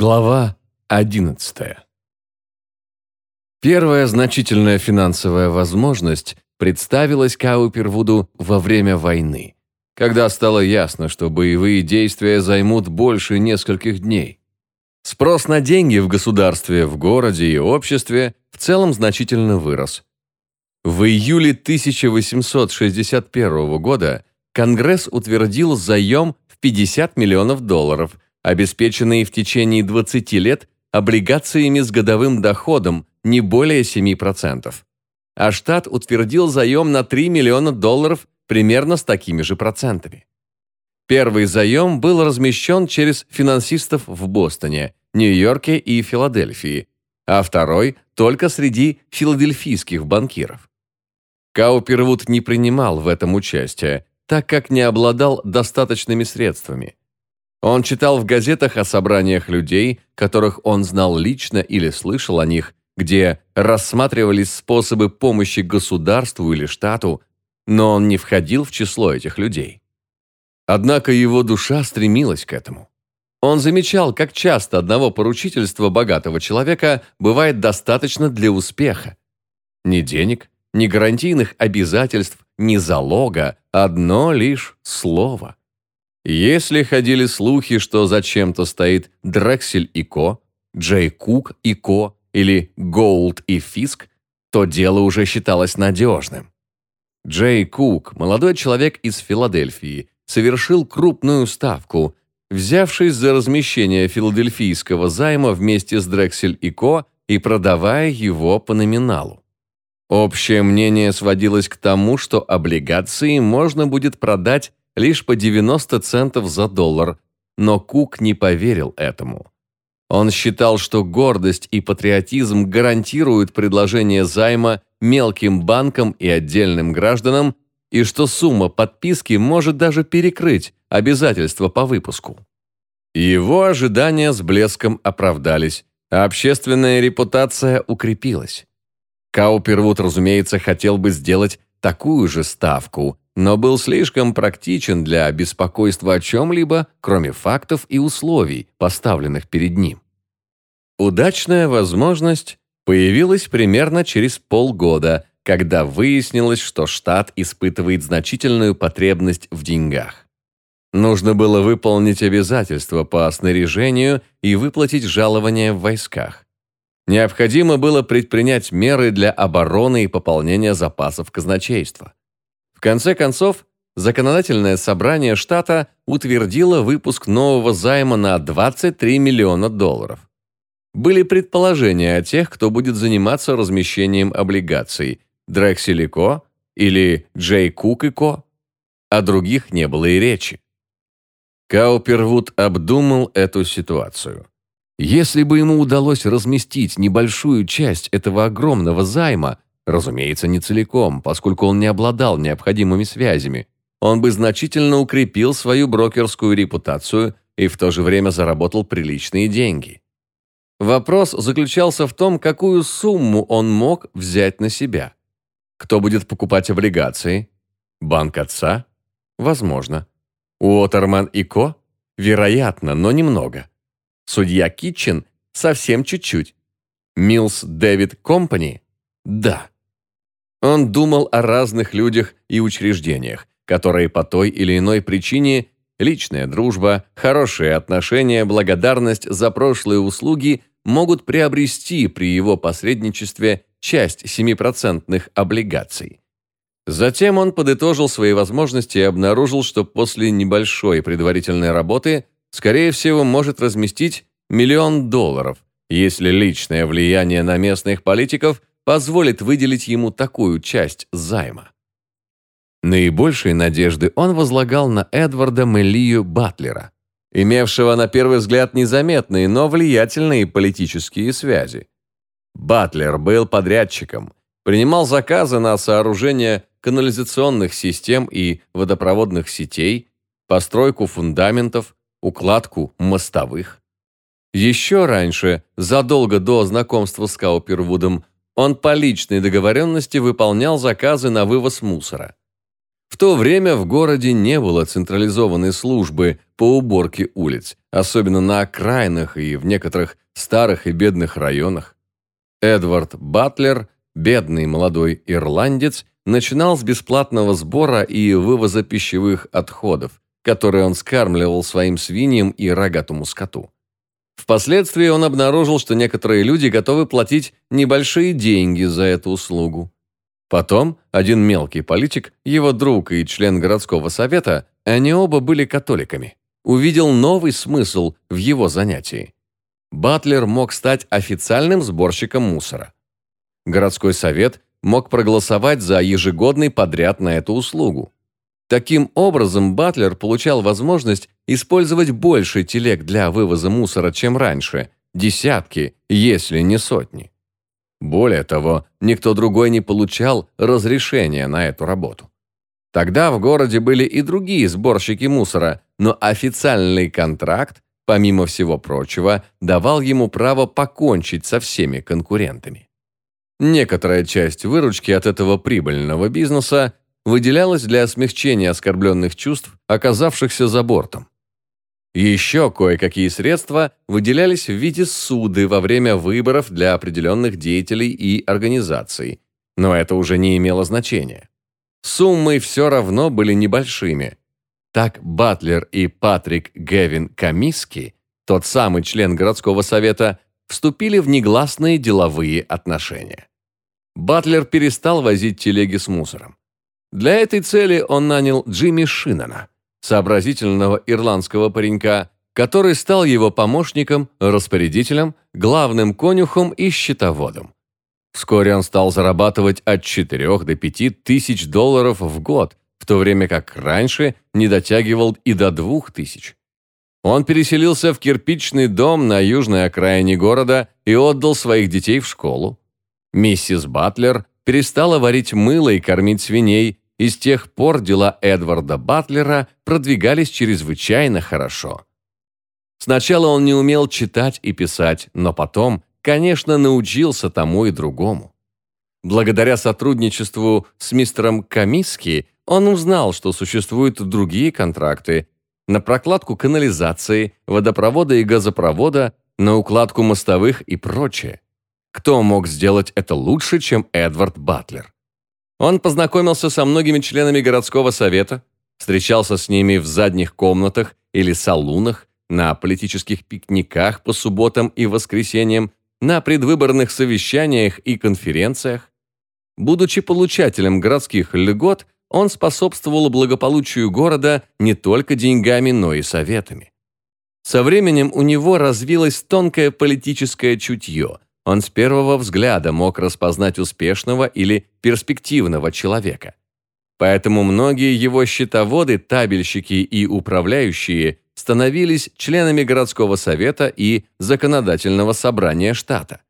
Глава 11. Первая значительная финансовая возможность представилась Каупервуду во время войны, когда стало ясно, что боевые действия займут больше нескольких дней. Спрос на деньги в государстве, в городе и обществе в целом значительно вырос. В июле 1861 года Конгресс утвердил заем в 50 миллионов долларов – обеспеченные в течение 20 лет облигациями с годовым доходом не более 7%. А штат утвердил заем на 3 миллиона долларов примерно с такими же процентами. Первый заем был размещен через финансистов в Бостоне, Нью-Йорке и Филадельфии, а второй – только среди филадельфийских банкиров. Каупервуд не принимал в этом участие, так как не обладал достаточными средствами. Он читал в газетах о собраниях людей, которых он знал лично или слышал о них, где рассматривались способы помощи государству или штату, но он не входил в число этих людей. Однако его душа стремилась к этому. Он замечал, как часто одного поручительства богатого человека бывает достаточно для успеха. Ни денег, ни гарантийных обязательств, ни залога, одно лишь слово. Если ходили слухи, что за чем-то стоит Дрексель и Ко, Джей Кук и Ко или Голд и Фиск, то дело уже считалось надежным. Джей Кук, молодой человек из Филадельфии, совершил крупную ставку, взявшись за размещение филадельфийского займа вместе с Дрексель и Ко и продавая его по номиналу. Общее мнение сводилось к тому, что облигации можно будет продать лишь по 90 центов за доллар, но Кук не поверил этому. Он считал, что гордость и патриотизм гарантируют предложение займа мелким банкам и отдельным гражданам, и что сумма подписки может даже перекрыть обязательства по выпуску. Его ожидания с блеском оправдались, а общественная репутация укрепилась. Каупервуд, разумеется, хотел бы сделать такую же ставку, но был слишком практичен для беспокойства о чем-либо, кроме фактов и условий, поставленных перед ним. Удачная возможность появилась примерно через полгода, когда выяснилось, что штат испытывает значительную потребность в деньгах. Нужно было выполнить обязательства по снаряжению и выплатить жалования в войсках. Необходимо было предпринять меры для обороны и пополнения запасов казначейства. В конце концов, законодательное собрание штата утвердило выпуск нового займа на 23 миллиона долларов. Были предположения о тех, кто будет заниматься размещением облигаций – Дрексель и или Джей Кук и Ко. О других не было и речи. Каупервуд обдумал эту ситуацию. Если бы ему удалось разместить небольшую часть этого огромного займа, Разумеется, не целиком, поскольку он не обладал необходимыми связями. Он бы значительно укрепил свою брокерскую репутацию и в то же время заработал приличные деньги. Вопрос заключался в том, какую сумму он мог взять на себя. Кто будет покупать облигации? Банк отца? Возможно. Уотерман и Ко? Вероятно, но немного. Судья Китчен? Совсем чуть-чуть. Милс Дэвид Компани? Да. Он думал о разных людях и учреждениях, которые по той или иной причине личная дружба, хорошие отношения, благодарность за прошлые услуги могут приобрести при его посредничестве часть 7% облигаций. Затем он подытожил свои возможности и обнаружил, что после небольшой предварительной работы, скорее всего, может разместить миллион долларов, если личное влияние на местных политиков позволит выделить ему такую часть займа. Наибольшие надежды он возлагал на Эдварда Мелию Батлера, имевшего на первый взгляд незаметные, но влиятельные политические связи. Батлер был подрядчиком, принимал заказы на сооружение канализационных систем и водопроводных сетей, постройку фундаментов, укладку мостовых. Еще раньше, задолго до знакомства с Каупервудом, он по личной договоренности выполнял заказы на вывоз мусора. В то время в городе не было централизованной службы по уборке улиц, особенно на окраинах и в некоторых старых и бедных районах. Эдвард Батлер, бедный молодой ирландец, начинал с бесплатного сбора и вывоза пищевых отходов, которые он скармливал своим свиньям и рогатому скоту. Впоследствии он обнаружил, что некоторые люди готовы платить небольшие деньги за эту услугу. Потом один мелкий политик, его друг и член городского совета, они оба были католиками, увидел новый смысл в его занятии. Батлер мог стать официальным сборщиком мусора. Городской совет мог проголосовать за ежегодный подряд на эту услугу. Таким образом, Батлер получал возможность использовать больше телег для вывоза мусора, чем раньше, десятки, если не сотни. Более того, никто другой не получал разрешения на эту работу. Тогда в городе были и другие сборщики мусора, но официальный контракт, помимо всего прочего, давал ему право покончить со всеми конкурентами. Некоторая часть выручки от этого прибыльного бизнеса выделялась для смягчения оскорбленных чувств, оказавшихся за бортом. Еще кое-какие средства выделялись в виде суды во время выборов для определенных деятелей и организаций, но это уже не имело значения. Суммы все равно были небольшими. Так Батлер и Патрик Гевин Камиски, тот самый член городского совета, вступили в негласные деловые отношения. Батлер перестал возить телеги с мусором. Для этой цели он нанял Джимми Шиннона – сообразительного ирландского паренька, который стал его помощником, распорядителем, главным конюхом и счетоводом. Вскоре он стал зарабатывать от 4 до 5 тысяч долларов в год, в то время как раньше не дотягивал и до 2 тысяч. Он переселился в кирпичный дом на южной окраине города и отдал своих детей в школу. Миссис Батлер перестала варить мыло и кормить свиней, и с тех пор дела Эдварда Батлера продвигались чрезвычайно хорошо. Сначала он не умел читать и писать, но потом, конечно, научился тому и другому. Благодаря сотрудничеству с мистером Камиски он узнал, что существуют другие контракты на прокладку канализации, водопровода и газопровода, на укладку мостовых и прочее. Кто мог сделать это лучше, чем Эдвард Батлер? Он познакомился со многими членами городского совета, встречался с ними в задних комнатах или салунах, на политических пикниках по субботам и воскресеньям, на предвыборных совещаниях и конференциях. Будучи получателем городских льгот, он способствовал благополучию города не только деньгами, но и советами. Со временем у него развилось тонкое политическое чутье – он с первого взгляда мог распознать успешного или перспективного человека. Поэтому многие его счетоводы, табельщики и управляющие становились членами городского совета и законодательного собрания штата.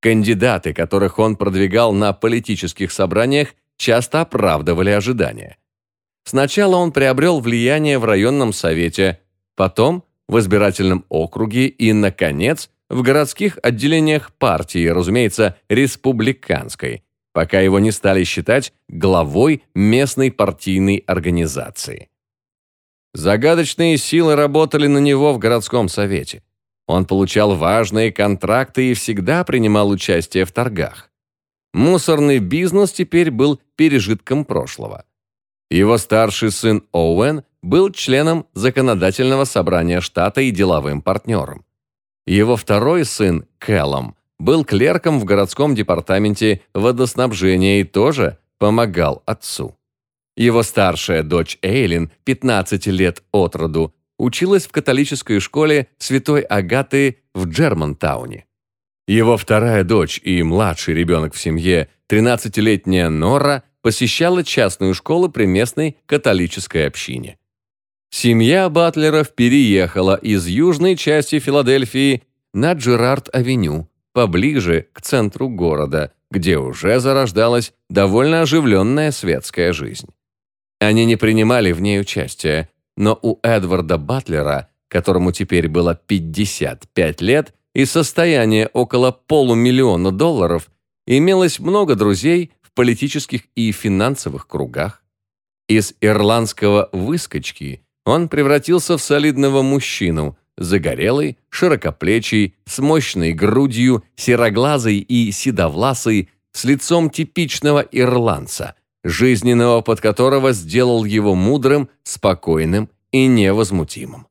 Кандидаты, которых он продвигал на политических собраниях, часто оправдывали ожидания. Сначала он приобрел влияние в районном совете, потом в избирательном округе и, наконец, в городских отделениях партии, разумеется, республиканской, пока его не стали считать главой местной партийной организации. Загадочные силы работали на него в городском совете. Он получал важные контракты и всегда принимал участие в торгах. Мусорный бизнес теперь был пережитком прошлого. Его старший сын Оуэн был членом законодательного собрания штата и деловым партнером. Его второй сын, Кэллом, был клерком в городском департаменте водоснабжения и тоже помогал отцу. Его старшая дочь Эйлин, 15 лет от роду, училась в католической школе Святой Агаты в Джермантауне. Его вторая дочь и младший ребенок в семье, 13-летняя Нора, посещала частную школу при местной католической общине. Семья Батлеров переехала из южной части Филадельфии на Джерард-авеню, поближе к центру города, где уже зарождалась довольно оживленная светская жизнь. Они не принимали в ней участия, но у Эдварда Батлера, которому теперь было 55 лет и состояние около полумиллиона долларов, имелось много друзей в политических и финансовых кругах. Из ирландского «выскочки» он превратился в солидного мужчину, загорелый, широкоплечий, с мощной грудью, сероглазый и седовласый, с лицом типичного ирландца, жизненный опыт которого сделал его мудрым, спокойным и невозмутимым.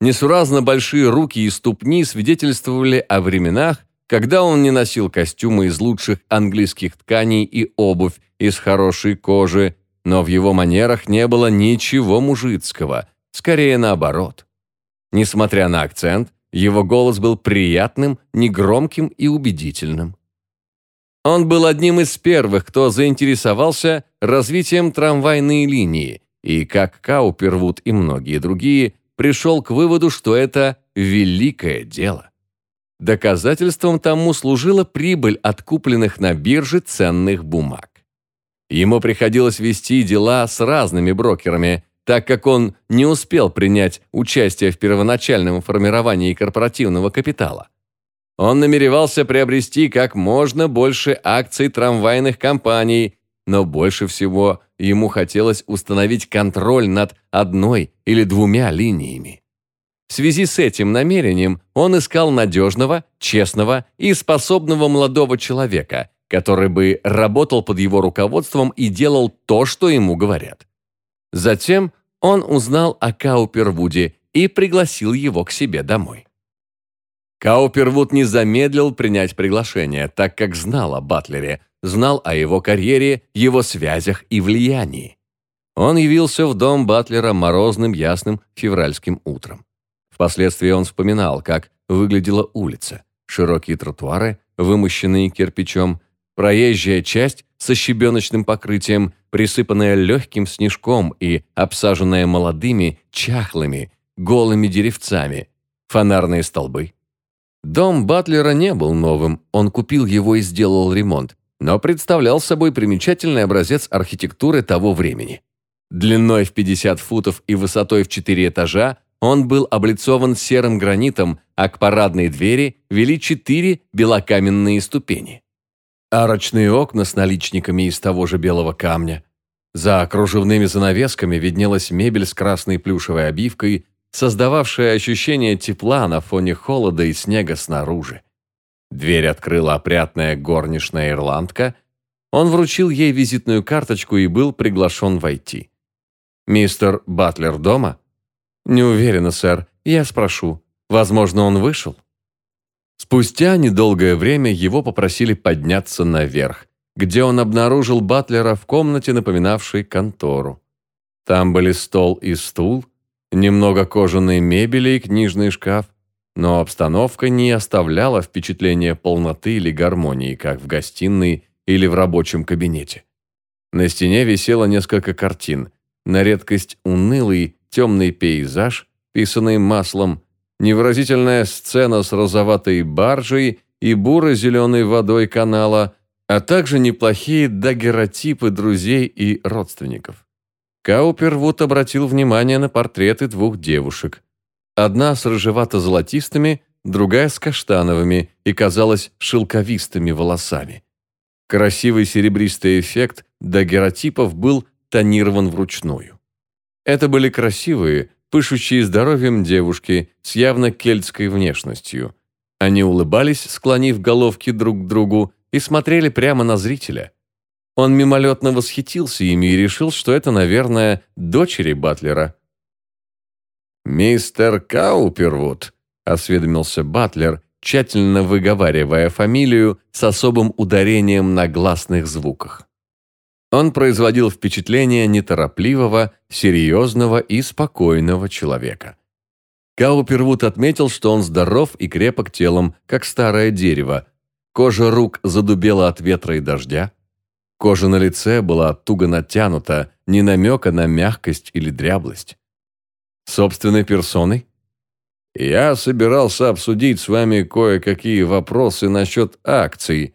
Несуразно большие руки и ступни свидетельствовали о временах, когда он не носил костюмы из лучших английских тканей и обувь из хорошей кожи, но в его манерах не было ничего мужицкого, скорее наоборот. Несмотря на акцент, его голос был приятным, негромким и убедительным. Он был одним из первых, кто заинтересовался развитием трамвайной линии, и, как Каупервуд и многие другие, пришел к выводу, что это великое дело. Доказательством тому служила прибыль от купленных на бирже ценных бумаг. Ему приходилось вести дела с разными брокерами, так как он не успел принять участие в первоначальном формировании корпоративного капитала. Он намеревался приобрести как можно больше акций трамвайных компаний, но больше всего ему хотелось установить контроль над одной или двумя линиями. В связи с этим намерением он искал надежного, честного и способного молодого человека, который бы работал под его руководством и делал то, что ему говорят. Затем он узнал о Каупервуде и пригласил его к себе домой. Каупервуд не замедлил принять приглашение, так как знал о Батлере, знал о его карьере, его связях и влиянии. Он явился в дом Батлера морозным ясным февральским утром. Впоследствии он вспоминал, как выглядела улица. Широкие тротуары, вымощенные кирпичом, проезжая часть со щебеночным покрытием, присыпанная легким снежком и обсаженная молодыми, чахлыми, голыми деревцами, фонарные столбы. Дом Батлера не был новым, он купил его и сделал ремонт, но представлял собой примечательный образец архитектуры того времени. Длиной в 50 футов и высотой в 4 этажа он был облицован серым гранитом, а к парадной двери вели четыре белокаменные ступени. Арочные окна с наличниками из того же белого камня. За кружевными занавесками виднелась мебель с красной плюшевой обивкой, создававшая ощущение тепла на фоне холода и снега снаружи. Дверь открыла опрятная горничная ирландка. Он вручил ей визитную карточку и был приглашен войти. «Мистер Батлер дома?» «Не уверена, сэр. Я спрошу. Возможно, он вышел?» Спустя недолгое время его попросили подняться наверх, где он обнаружил Батлера в комнате, напоминавшей контору. Там были стол и стул, немного кожаной мебели и книжный шкаф, но обстановка не оставляла впечатления полноты или гармонии, как в гостиной или в рабочем кабинете. На стене висело несколько картин, на редкость унылый темный пейзаж, писанный маслом, невыразительная сцена с розоватой баржей и буро-зеленой водой канала, а также неплохие дагеротипы друзей и родственников. Каупервуд обратил внимание на портреты двух девушек. Одна с рыжевато-золотистыми, другая с каштановыми и, казалось, шелковистыми волосами. Красивый серебристый эффект дагеротипов был тонирован вручную. Это были красивые, пышущие здоровьем девушки с явно кельтской внешностью. Они улыбались, склонив головки друг к другу, и смотрели прямо на зрителя. Он мимолетно восхитился ими и решил, что это, наверное, дочери Батлера. «Мистер Каупервуд», — осведомился Батлер, тщательно выговаривая фамилию с особым ударением на гласных звуках. Он производил впечатление неторопливого, серьезного и спокойного человека. Каупервуд отметил, что он здоров и крепок телом, как старое дерево. Кожа рук задубела от ветра и дождя. Кожа на лице была туго натянута, ни намека на мягкость или дряблость собственной персоной? Я собирался обсудить с вами кое-какие вопросы насчет акций.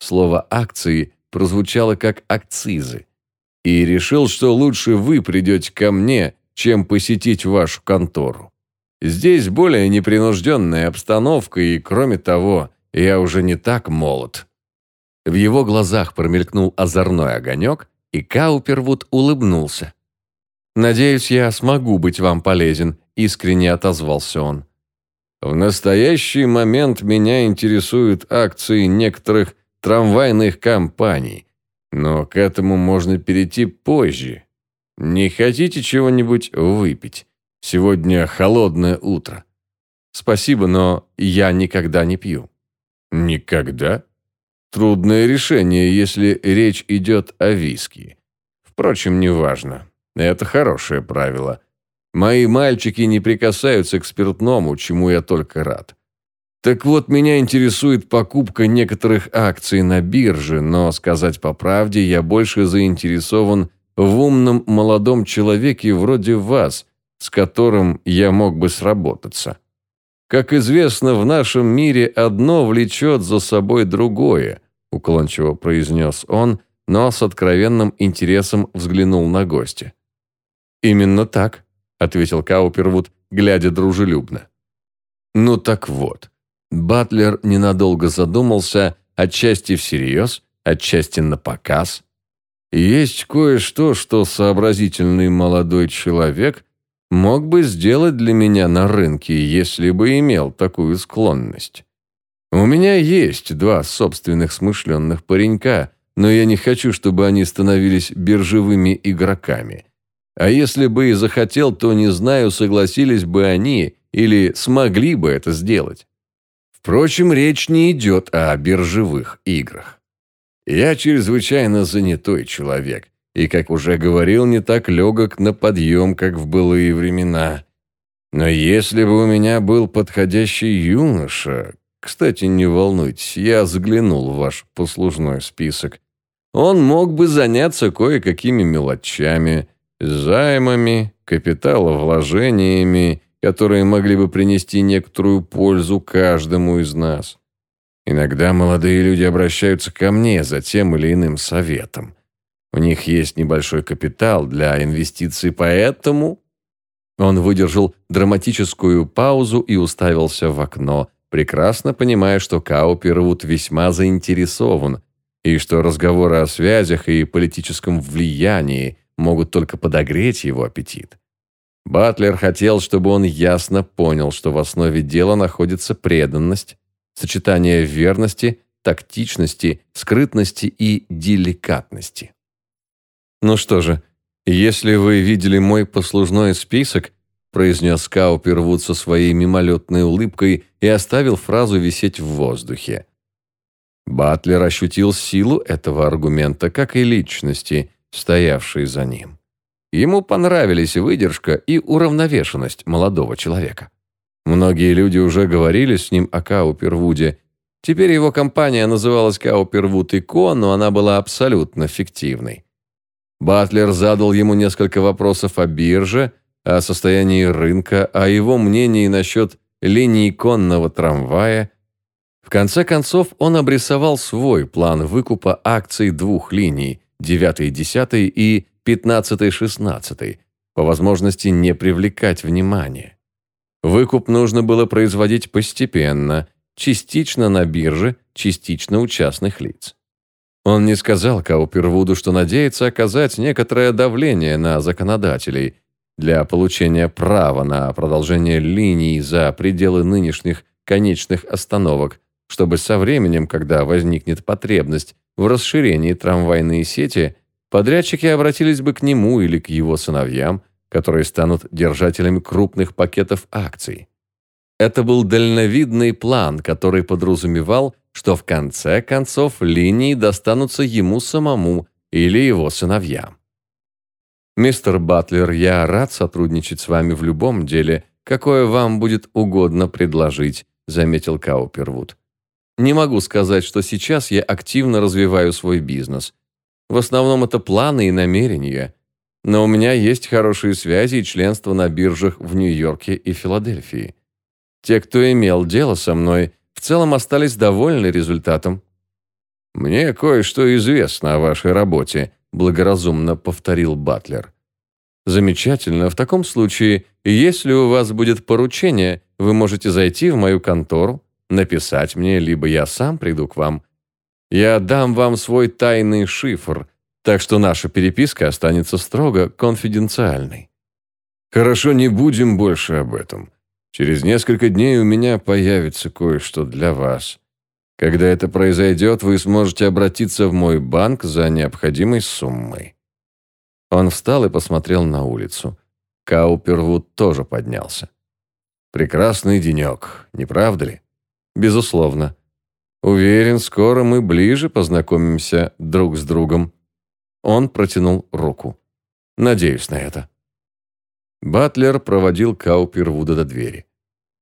Слово «акции» прозвучало как «акцизы». И решил, что лучше вы придете ко мне, чем посетить вашу контору. Здесь более непринужденная обстановка, и, кроме того, я уже не так молод». В его глазах промелькнул озорной огонек, и Каупервуд улыбнулся. «Надеюсь, я смогу быть вам полезен», – искренне отозвался он. «В настоящий момент меня интересуют акции некоторых трамвайных компаний, но к этому можно перейти позже. Не хотите чего-нибудь выпить? Сегодня холодное утро». «Спасибо, но я никогда не пью». «Никогда?» Трудное решение, если речь идет о виски. Впрочем, неважно. Это хорошее правило. Мои мальчики не прикасаются к спиртному, чему я только рад. Так вот, меня интересует покупка некоторых акций на бирже, но, сказать по правде, я больше заинтересован в умном молодом человеке вроде вас, с которым я мог бы сработаться. Как известно, в нашем мире одно влечет за собой другое, уклончиво произнес он, но с откровенным интересом взглянул на гостя. «Именно так», — ответил Каупервуд, глядя дружелюбно. «Ну так вот». Батлер ненадолго задумался, отчасти всерьез, отчасти на показ. «Есть кое-что, что сообразительный молодой человек мог бы сделать для меня на рынке, если бы имел такую склонность. У меня есть два собственных смышленных паренька, но я не хочу, чтобы они становились биржевыми игроками. А если бы и захотел, то не знаю, согласились бы они или смогли бы это сделать. Впрочем, речь не идет о биржевых играх. Я чрезвычайно занятой человек, и, как уже говорил, не так легок на подъем, как в былые времена. Но если бы у меня был подходящий юноша... Кстати, не волнуйтесь, я заглянул в ваш послужной список. Он мог бы заняться кое-какими мелочами, займами, капиталовложениями, которые могли бы принести некоторую пользу каждому из нас. Иногда молодые люди обращаются ко мне за тем или иным советом. У них есть небольшой капитал для инвестиций, поэтому...» Он выдержал драматическую паузу и уставился в окно, прекрасно понимая, что Каупервуд весьма заинтересован, и что разговоры о связях и политическом влиянии могут только подогреть его аппетит. Батлер хотел, чтобы он ясно понял, что в основе дела находится преданность, сочетание верности, тактичности, скрытности и деликатности. «Ну что же, если вы видели мой послужной список», произнес Каупервуд со своей мимолетной улыбкой и оставил фразу висеть в воздухе. Батлер ощутил силу этого аргумента, как и личности, стоявшей за ним. Ему понравились выдержка и уравновешенность молодого человека. Многие люди уже говорили с ним о Каупервуде. Теперь его компания называлась Каупервуд и Ко, но она была абсолютно фиктивной. Батлер задал ему несколько вопросов о бирже, о состоянии рынка, о его мнении насчет линии конного трамвая. В конце концов, он обрисовал свой план выкупа акций двух линий – 9-10 и 15-16, по возможности не привлекать внимания. Выкуп нужно было производить постепенно, частично на бирже, частично у частных лиц. Он не сказал Каупервуду, что надеется оказать некоторое давление на законодателей для получения права на продолжение линий за пределы нынешних конечных остановок, чтобы со временем, когда возникнет потребность в расширении трамвайной сети, подрядчики обратились бы к нему или к его сыновьям, которые станут держателями крупных пакетов акций. Это был дальновидный план, который подразумевал, что в конце концов линии достанутся ему самому или его сыновьям. «Мистер Батлер, я рад сотрудничать с вами в любом деле, какое вам будет угодно предложить», заметил Каупервуд. «Не могу сказать, что сейчас я активно развиваю свой бизнес. В основном это планы и намерения. Но у меня есть хорошие связи и членство на биржах в Нью-Йорке и Филадельфии. Те, кто имел дело со мной, в целом остались довольны результатом. «Мне кое-что известно о вашей работе», – благоразумно повторил Батлер. «Замечательно. В таком случае, если у вас будет поручение, вы можете зайти в мою контору, написать мне, либо я сам приду к вам. Я дам вам свой тайный шифр, так что наша переписка останется строго конфиденциальной. Хорошо, не будем больше об этом. Через несколько дней у меня появится кое-что для вас. Когда это произойдет, вы сможете обратиться в мой банк за необходимой суммой». Он встал и посмотрел на улицу. Каупервуд тоже поднялся. «Прекрасный денек, не правда ли?» «Безусловно. Уверен, скоро мы ближе познакомимся друг с другом». Он протянул руку. «Надеюсь на это». Батлер проводил Каупервуда до двери.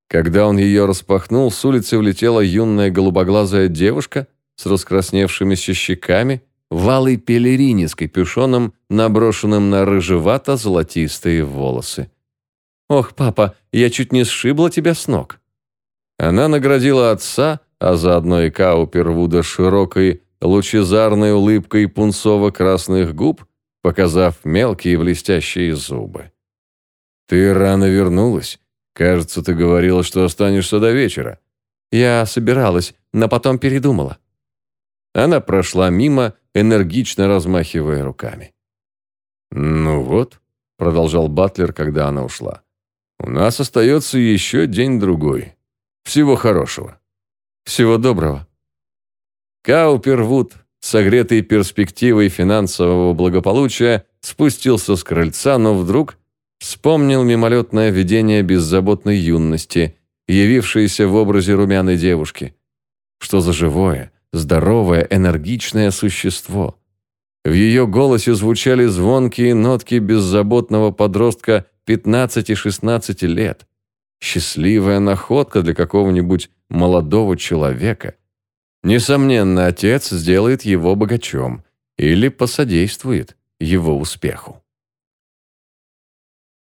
Когда он ее распахнул, с улицы влетела юная голубоглазая девушка с раскрасневшимися щеками, в алой пелерине с капюшоном, наброшенным на рыжевато-золотистые волосы. «Ох, папа, я чуть не сшибла тебя с ног». Она наградила отца, а заодно и Каупервуда широкой, лучезарной улыбкой пунцово-красных губ, показав мелкие блестящие зубы. «Ты рано вернулась. Кажется, ты говорила, что останешься до вечера». «Я собиралась, но потом передумала». Она прошла мимо, энергично размахивая руками. «Ну вот», — продолжал Батлер, когда она ушла, «у нас остается еще день-другой. Всего хорошего». «Всего доброго». Каупервуд, согретый перспективой финансового благополучия, спустился с крыльца, но вдруг Вспомнил мимолетное видение беззаботной юности, явившееся в образе румяной девушки. Что за живое, здоровое, энергичное существо. В ее голосе звучали звонкие нотки беззаботного подростка 15-16 лет. Счастливая находка для какого-нибудь молодого человека. Несомненно, отец сделает его богачом или посодействует его успеху.